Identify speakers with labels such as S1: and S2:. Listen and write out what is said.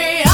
S1: me.